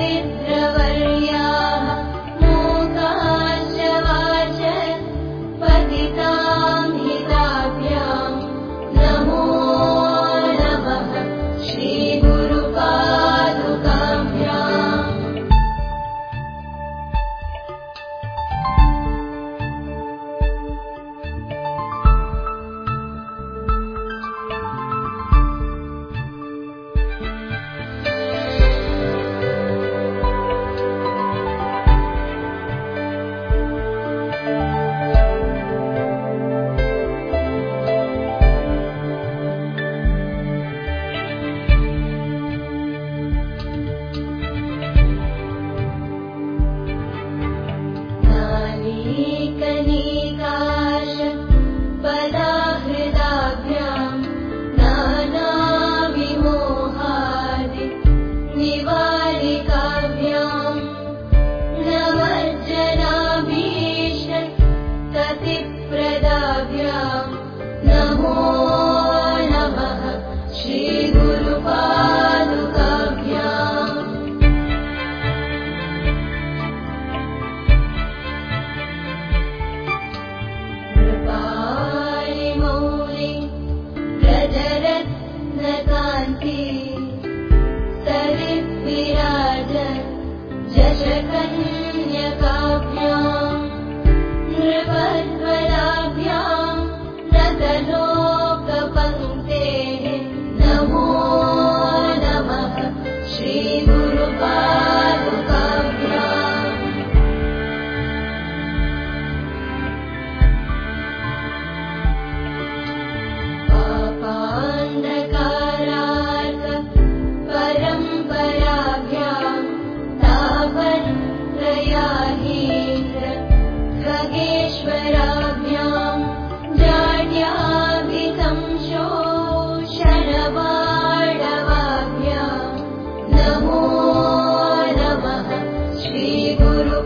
दरिद्र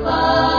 Bye.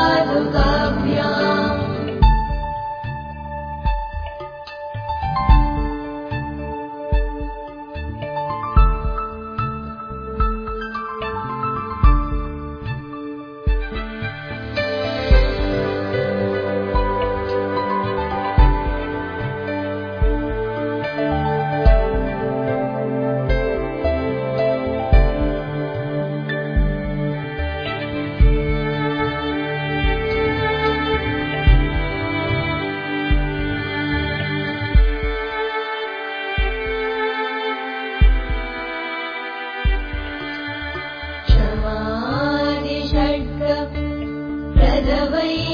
பதவை